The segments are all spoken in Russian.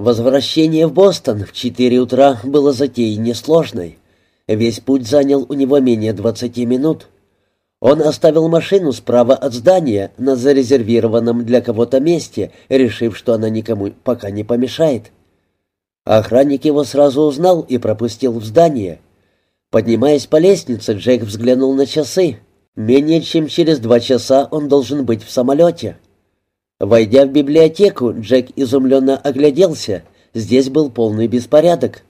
Возвращение в Бостон в четыре утра было затеей несложной. Весь путь занял у него менее двадцати минут. Он оставил машину справа от здания на зарезервированном для кого-то месте, решив, что она никому пока не помешает. Охранник его сразу узнал и пропустил в здание. Поднимаясь по лестнице, Джек взглянул на часы. Менее чем через два часа он должен быть в самолете. Войдя в библиотеку, Джек изумленно огляделся. Здесь был полный беспорядок.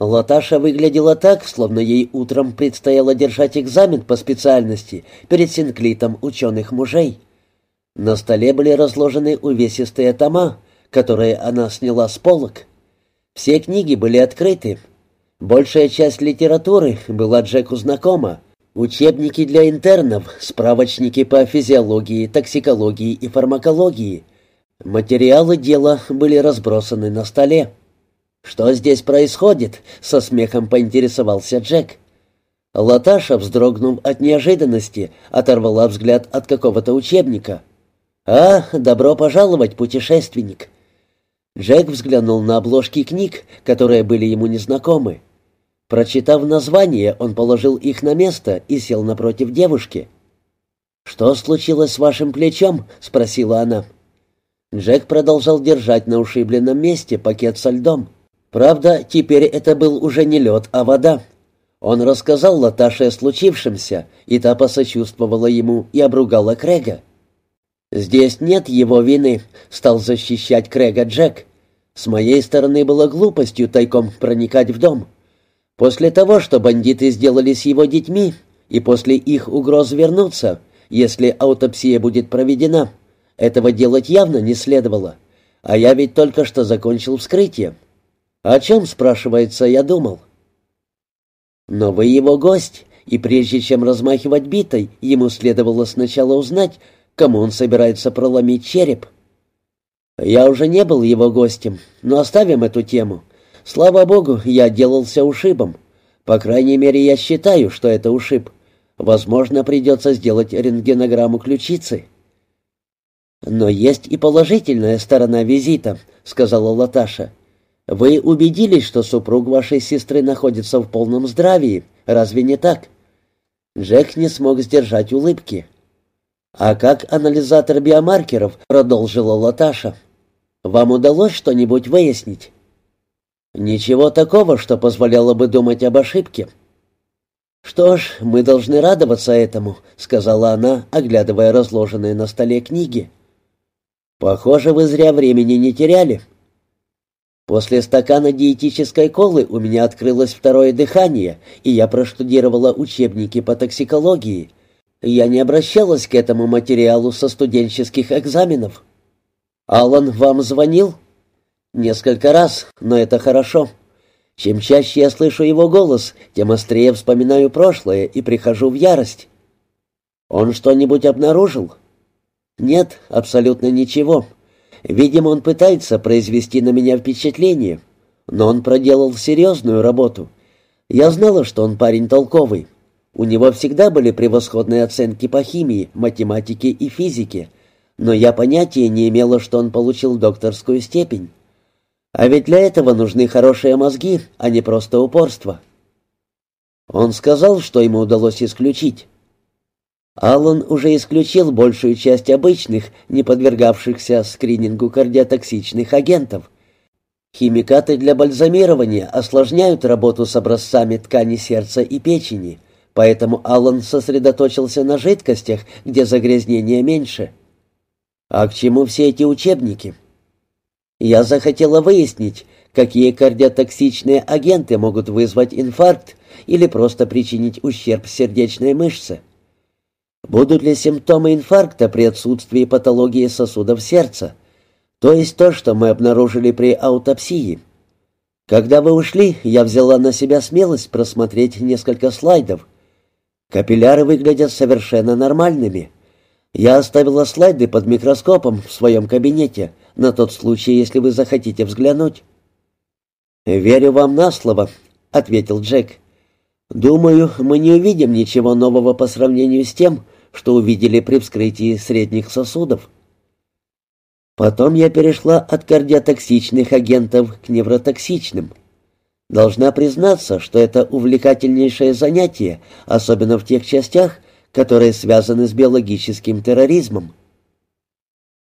Латаша выглядела так, словно ей утром предстояло держать экзамен по специальности перед синклитом ученых мужей. На столе были разложены увесистые тома, которые она сняла с полок. Все книги были открыты. Большая часть литературы была Джеку знакома, Учебники для интернов, справочники по физиологии, токсикологии и фармакологии. Материалы дела были разбросаны на столе. «Что здесь происходит?» — со смехом поинтересовался Джек. Латаша, вздрогнув от неожиданности, оторвала взгляд от какого-то учебника. «А, добро пожаловать, путешественник!» Джек взглянул на обложки книг, которые были ему незнакомы. Прочитав название, он положил их на место и сел напротив девушки. «Что случилось с вашим плечом?» — спросила она. Джек продолжал держать на ушибленном месте пакет со льдом. Правда, теперь это был уже не лед, а вода. Он рассказал Латаше о случившемся, и та посочувствовала ему и обругала Крэга. «Здесь нет его вины», — стал защищать Крэга Джек. «С моей стороны было глупостью тайком проникать в дом». После того, что бандиты сделали с его детьми, и после их угроз вернуться, если аутопсия будет проведена, этого делать явно не следовало. А я ведь только что закончил вскрытие. О чем, спрашивается, я думал? Но вы его гость, и прежде чем размахивать битой, ему следовало сначала узнать, кому он собирается проломить череп. Я уже не был его гостем, но оставим эту тему. Слава богу, я отделался ушибом. По крайней мере, я считаю, что это ушиб. Возможно, придется сделать рентгенограмму ключицы. «Но есть и положительная сторона визита», — сказала Латаша. «Вы убедились, что супруг вашей сестры находится в полном здравии, разве не так?» Джек не смог сдержать улыбки. «А как анализатор биомаркеров?» — продолжила Латаша. «Вам удалось что-нибудь выяснить?» Ничего такого, что позволяло бы думать об ошибке. «Что ж, мы должны радоваться этому», — сказала она, оглядывая разложенные на столе книги. «Похоже, вы зря времени не теряли». После стакана диетической колы у меня открылось второе дыхание, и я проштудировала учебники по токсикологии. Я не обращалась к этому материалу со студенческих экзаменов. «Алан вам звонил?» Несколько раз, но это хорошо. Чем чаще я слышу его голос, тем острее вспоминаю прошлое и прихожу в ярость. Он что-нибудь обнаружил? Нет, абсолютно ничего. Видимо, он пытается произвести на меня впечатление, но он проделал серьезную работу. Я знала, что он парень толковый. У него всегда были превосходные оценки по химии, математике и физике, но я понятия не имела, что он получил докторскую степень. А ведь для этого нужны хорошие мозги, а не просто упорство. Он сказал, что ему удалось исключить. Аллан уже исключил большую часть обычных, не подвергавшихся скринингу кардиотоксичных агентов. Химикаты для бальзамирования осложняют работу с образцами ткани сердца и печени, поэтому Аллан сосредоточился на жидкостях, где загрязнения меньше. А к чему все эти учебники? Я захотела выяснить, какие кардиотоксичные агенты могут вызвать инфаркт или просто причинить ущерб сердечной мышце. Будут ли симптомы инфаркта при отсутствии патологии сосудов сердца? То есть то, что мы обнаружили при аутопсии. Когда вы ушли, я взяла на себя смелость просмотреть несколько слайдов. Капилляры выглядят совершенно нормальными. Я оставила слайды под микроскопом в своем кабинете, на тот случай, если вы захотите взглянуть». «Верю вам на слово», — ответил Джек. «Думаю, мы не увидим ничего нового по сравнению с тем, что увидели при вскрытии средних сосудов». Потом я перешла от кардиотоксичных агентов к невротоксичным. Должна признаться, что это увлекательнейшее занятие, особенно в тех частях, которые связаны с биологическим терроризмом.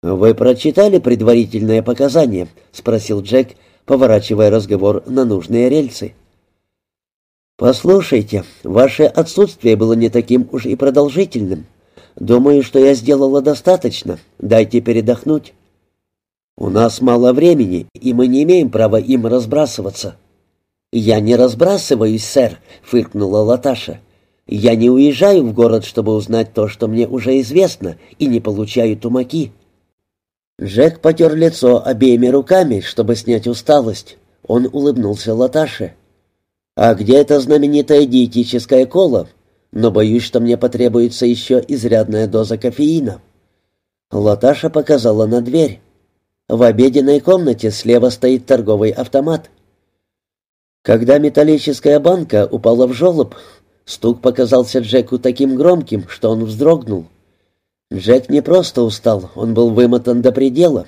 «Вы прочитали предварительные показания?» — спросил Джек, поворачивая разговор на нужные рельсы. «Послушайте, ваше отсутствие было не таким уж и продолжительным. Думаю, что я сделала достаточно. Дайте передохнуть». «У нас мало времени, и мы не имеем права им разбрасываться». «Я не разбрасываюсь, сэр», — фыркнула Латаша. «Я не уезжаю в город, чтобы узнать то, что мне уже известно, и не получаю тумаки». Джек потер лицо обеими руками, чтобы снять усталость. Он улыбнулся Латаше. «А где эта знаменитая диетическая кола? Но боюсь, что мне потребуется еще изрядная доза кофеина». Латаша показала на дверь. В обеденной комнате слева стоит торговый автомат. Когда металлическая банка упала в желоб, стук показался Джеку таким громким, что он вздрогнул. Джек не просто устал, он был вымотан до предела.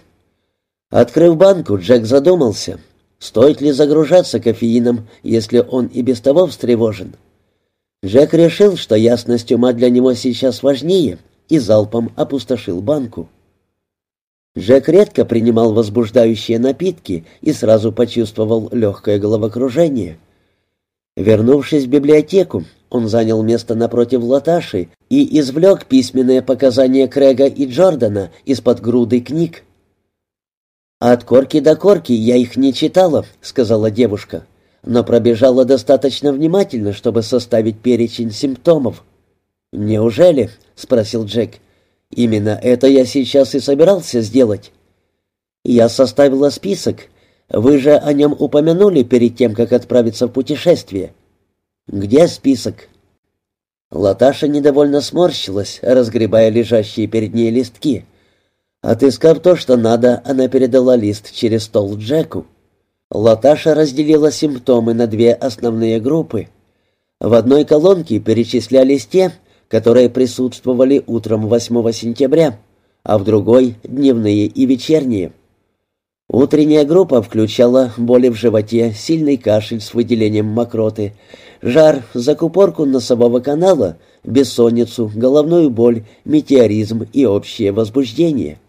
Открыв банку, Джек задумался, стоит ли загружаться кофеином, если он и без того встревожен. Джек решил, что ясность ума для него сейчас важнее, и залпом опустошил банку. Джек редко принимал возбуждающие напитки и сразу почувствовал легкое головокружение. Вернувшись в библиотеку, он занял место напротив Латаши и извлек письменные показания Крэга и Джордана из-под груды книг. «От корки до корки я их не читала», — сказала девушка, «но пробежала достаточно внимательно, чтобы составить перечень симптомов». «Неужели?» — спросил Джек. «Именно это я сейчас и собирался сделать». «Я составила список. Вы же о нем упомянули перед тем, как отправиться в путешествие». «Где список?» Латаша недовольно сморщилась, разгребая лежащие перед ней листки. Отыскав то, что надо, она передала лист через стол Джеку. Латаша разделила симптомы на две основные группы. В одной колонке перечислялись те, которые присутствовали утром 8 сентября, а в другой — дневные и вечерние. Утренняя группа включала боли в животе, сильный кашель с выделением мокроты, жар, закупорку носового канала, бессонницу, головную боль, метеоризм и общее возбуждение.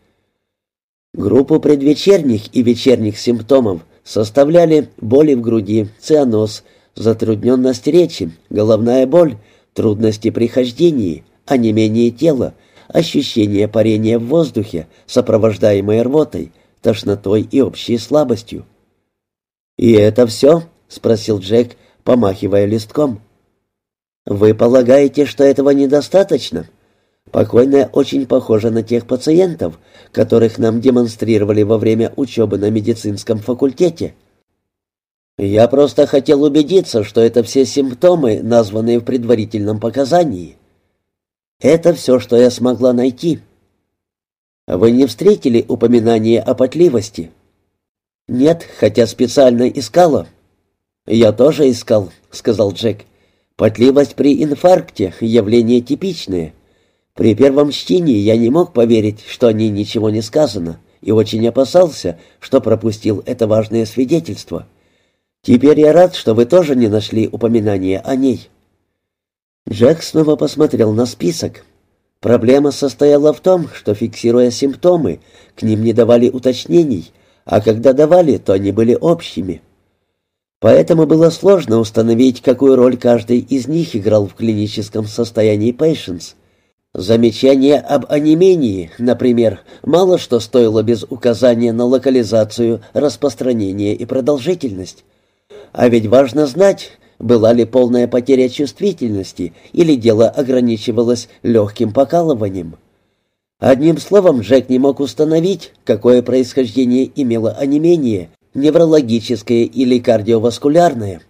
Группу предвечерних и вечерних симптомов составляли боли в груди, цианоз, затрудненность речи, головная боль, трудности при хождении, онемение тела, ощущение парения в воздухе, сопровождаемое рвотой, тошнотой и общей слабостью. «И это все?» — спросил Джек, помахивая листком. «Вы полагаете, что этого недостаточно?» Покойная очень похожа на тех пациентов, которых нам демонстрировали во время учебы на медицинском факультете. Я просто хотел убедиться, что это все симптомы, названные в предварительном показании. Это все, что я смогла найти. Вы не встретили упоминания о потливости? Нет, хотя специально искала. «Я тоже искал», — сказал Джек. «Потливость при инфаркте — явление типичное. При первом чтении я не мог поверить, что о ней ничего не сказано, и очень опасался, что пропустил это важное свидетельство. Теперь я рад, что вы тоже не нашли упоминания о ней». Джек снова посмотрел на список. Проблема состояла в том, что, фиксируя симптомы, к ним не давали уточнений, а когда давали, то они были общими. Поэтому было сложно установить, какую роль каждый из них играл в клиническом состоянии Пейшенс. Замечание об онемении, например, мало что стоило без указания на локализацию, распространение и продолжительность. А ведь важно знать, была ли полная потеря чувствительности или дело ограничивалось легким покалыванием. Одним словом, Джек не мог установить, какое происхождение имело онемение, неврологическое или кардиоваскулярное.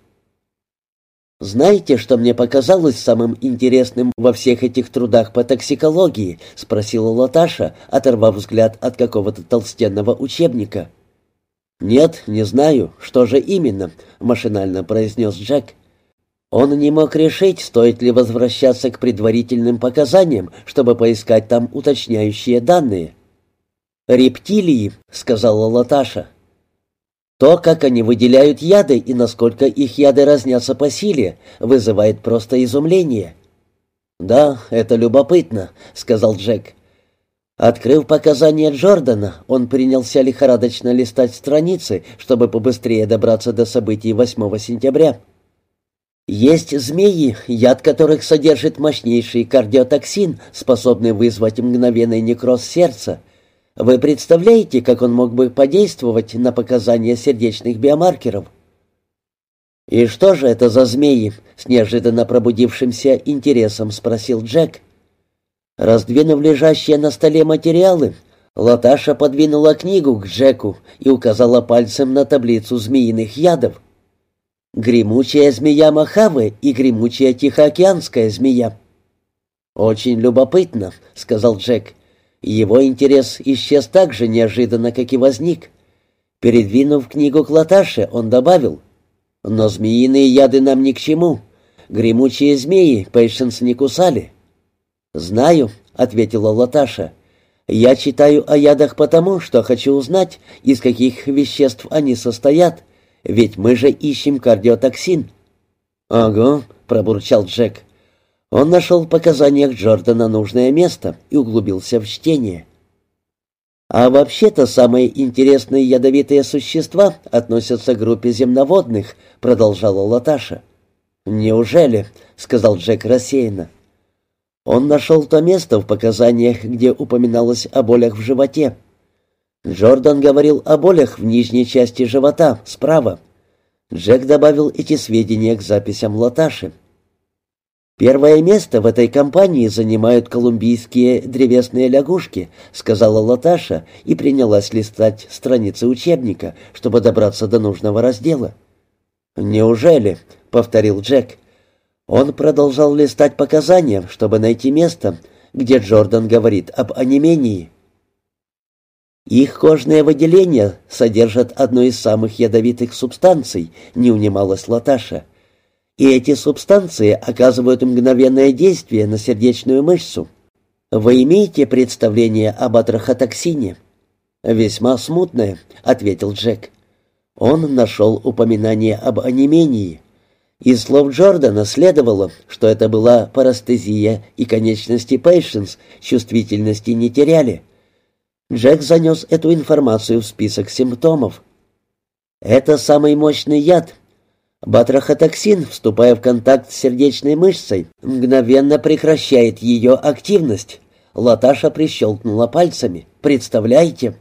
«Знаете, что мне показалось самым интересным во всех этих трудах по токсикологии?» — спросила Латаша, оторвав взгляд от какого-то толстенного учебника. «Нет, не знаю. Что же именно?» — машинально произнес Джек. Он не мог решить, стоит ли возвращаться к предварительным показаниям, чтобы поискать там уточняющие данные. «Рептилии», — сказала Латаша. То, как они выделяют яды и насколько их яды разнятся по силе, вызывает просто изумление. «Да, это любопытно», — сказал Джек. Открыв показания Джордана, он принялся лихорадочно листать страницы, чтобы побыстрее добраться до событий 8 сентября. Есть змеи, яд которых содержит мощнейший кардиотоксин, способный вызвать мгновенный некроз сердца, вы представляете, как он мог бы подействовать на показания сердечных биомаркеров? «И что же это за змеи?» — с неожиданно пробудившимся интересом спросил Джек. Раздвинув лежащие на столе материалы, Латаша подвинула книгу к Джеку и указала пальцем на таблицу змеиных ядов. «Гремучая змея Махавы и гремучая Тихоокеанская змея». «Очень любопытно», — сказал Джек. Его интерес исчез так же неожиданно, как и возник. Передвинув книгу к Латаше, он добавил, «Но змеиные яды нам ни к чему. Гремучие змеи Пейшенс не кусали». «Знаю», — ответила Латаша. «Я читаю о ядах потому, что хочу узнать, из каких веществ они состоят, ведь мы же ищем кардиотоксин». «Ага», — пробурчал Джек. Он нашел в показаниях Джордана нужное место и углубился в чтение. А вообще-то самые интересные ядовитые существа относятся к группе земноводных, продолжала Латаша. Неужели? сказал Джек рассеянно. Он нашел то место в показаниях, где упоминалось о болях в животе. Джордан говорил о болях в нижней части живота, справа. Джек добавил эти сведения к записям Латаши. «Первое место в этой компании занимают колумбийские древесные лягушки», сказала Латаша и принялась листать страницы учебника, чтобы добраться до нужного раздела. «Неужели?» — повторил Джек. Он продолжал листать показания, чтобы найти место, где Джордан говорит об онемении. «Их кожные выделения содержат одну из самых ядовитых субстанций», — не унималась Латаша. И эти субстанции оказывают мгновенное действие на сердечную мышцу. Вы имеете представление об атрохотоксине? Весьма смутное, ответил Джек. Он нашел упоминание об онемении. Из слов Джордана следовало, что это была парастезия, и конечности Пейшенс чувствительности не теряли. Джек занес эту информацию в список симптомов. Это самый мощный яд, Батрахотоксин, вступая в контакт с сердечной мышцей, мгновенно прекращает ее активность. Латаша прищелкнула пальцами. «Представляете?»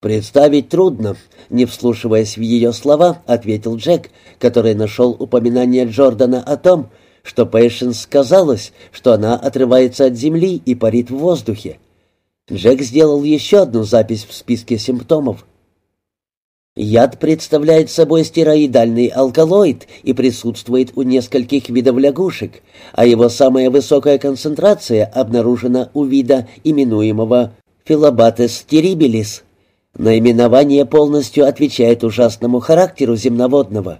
«Представить трудно», — не вслушиваясь в ее слова, ответил Джек, который нашел упоминание Джордана о том, что Пэйшенс сказалось, что она отрывается от земли и парит в воздухе. Джек сделал еще одну запись в списке симптомов. Яд представляет собой стероидальный алкалоид и присутствует у нескольких видов лягушек, а его самая высокая концентрация обнаружена у вида, именуемого филобатес терибелис. Наименование полностью отвечает ужасному характеру земноводного.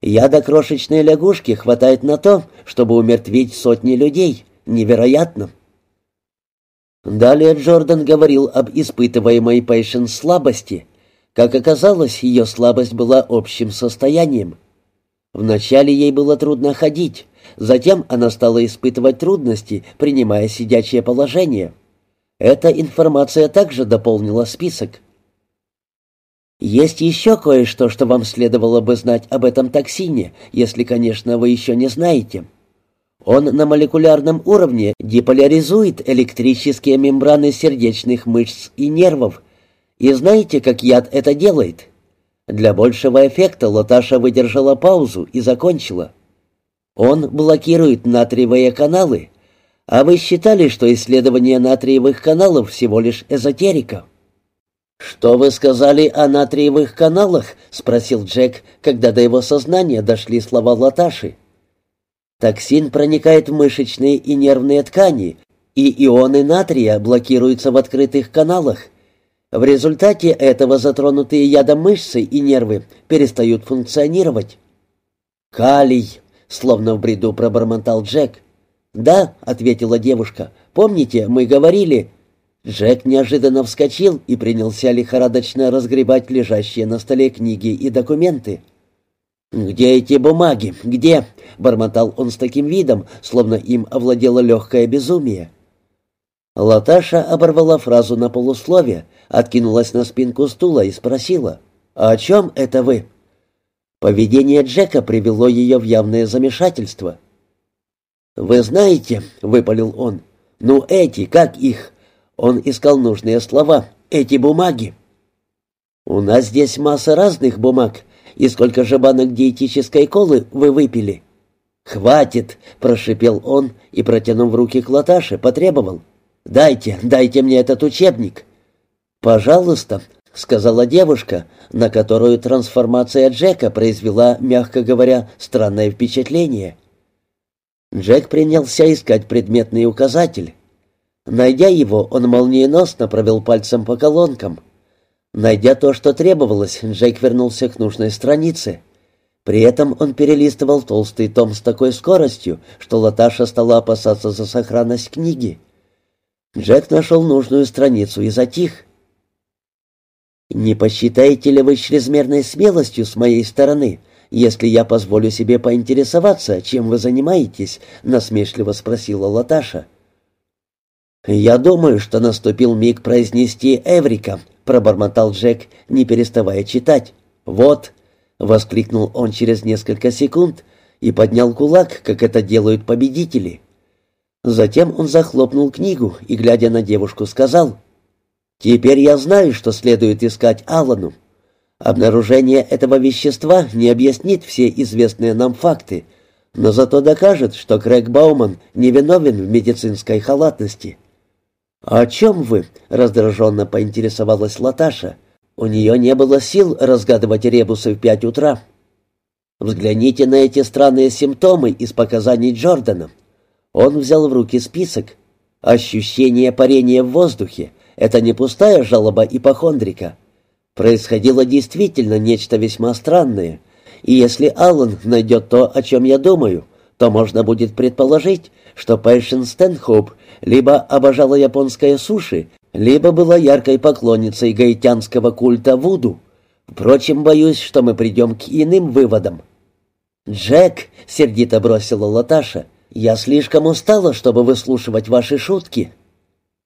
Яда крошечной лягушки хватает на то, чтобы умертвить сотни людей. Невероятно. Далее Джордан говорил об испытываемой Пейшен слабости – как оказалось, ее слабость была общим состоянием. Вначале ей было трудно ходить, затем она стала испытывать трудности, принимая сидячее положение. Эта информация также дополнила список. Есть еще кое-что, что вам следовало бы знать об этом токсине, если, конечно, вы еще не знаете. Он на молекулярном уровне деполяризует электрические мембраны сердечных мышц и нервов, и знаете, как яд это делает? Для большего эффекта Латаша выдержала паузу и закончила. Он блокирует натриевые каналы, а вы считали, что исследование натриевых каналов всего лишь эзотерика? «Что вы сказали о натриевых каналах?» — спросил Джек, когда до его сознания дошли слова Латаши. «Токсин проникает в мышечные и нервные ткани, и ионы натрия блокируются в открытых каналах. В результате этого затронутые ядом мышцы и нервы перестают функционировать. «Калий!» — словно в бреду пробормотал Джек. «Да», — ответила девушка. «Помните, мы говорили...» Джек неожиданно вскочил и принялся лихорадочно разгребать лежащие на столе книги и документы. «Где эти бумаги? Где?» — бормотал он с таким видом, словно им овладело легкое безумие. Латаша оборвала фразу на полусловие, откинулась на спинку стула и спросила, «А «О чем это вы?» Поведение Джека привело ее в явное замешательство. «Вы знаете», — выпалил он, — «ну эти, как их?» Он искал нужные слова. «Эти бумаги». «У нас здесь масса разных бумаг. И сколько же банок диетической колы вы выпили?» «Хватит!» — прошипел он и, протянув руки к Латаше, потребовал. «Дайте, дайте мне этот учебник». «Пожалуйста», — сказала девушка, на которую трансформация Джека произвела, мягко говоря, странное впечатление. Джек принялся искать предметный указатель. Найдя его, он молниеносно провел пальцем по колонкам. Найдя то, что требовалось, Джек вернулся к нужной странице. При этом он перелистывал толстый том с такой скоростью, что Латаша стала опасаться за сохранность книги. Джек нашел нужную страницу и затих. «Не посчитаете ли вы чрезмерной смелостью с моей стороны, если я позволю себе поинтересоваться, чем вы занимаетесь?» — насмешливо спросила Латаша. «Я думаю, что наступил миг произнести «Эврика», — пробормотал Джек, не переставая читать. «Вот», — воскликнул он через несколько секунд и поднял кулак, как это делают победители. Затем он захлопнул книгу и, глядя на девушку, сказал, «Теперь я знаю, что следует искать Аллану. Обнаружение этого вещества не объяснит все известные нам факты, но зато докажет, что Крэг Бауман невиновен в медицинской халатности». «О чем вы?» — раздраженно поинтересовалась Латаша. У нее не было сил разгадывать ребусы в пять утра. «Взгляните на эти странные симптомы из показаний Джордана. Он взял в руки список. Ощущение парения в воздухе — это не пустая жалоба ипохондрика. Происходило действительно нечто весьма странное, и если Аллан найдет то, о чем я думаю, то можно будет предположить, что Пэйшен Стэнхоуп либо обожала японское суши, либо была яркой поклонницей гаитянского культа Вуду. Впрочем, боюсь, что мы придем к иным выводам. «Джек!» — сердито бросила Латаша — «Я слишком устала, чтобы выслушивать ваши шутки».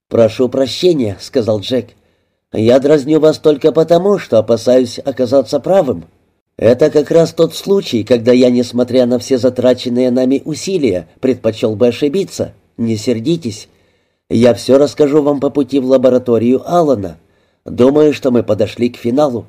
«Прошу прощения», — сказал Джек. «Я дразню вас только потому, что опасаюсь оказаться правым. Это как раз тот случай, когда я, несмотря на все затраченные нами усилия, предпочел бы ошибиться. Не сердитесь. Я все расскажу вам по пути в лабораторию Алана. Думаю, что мы подошли к финалу».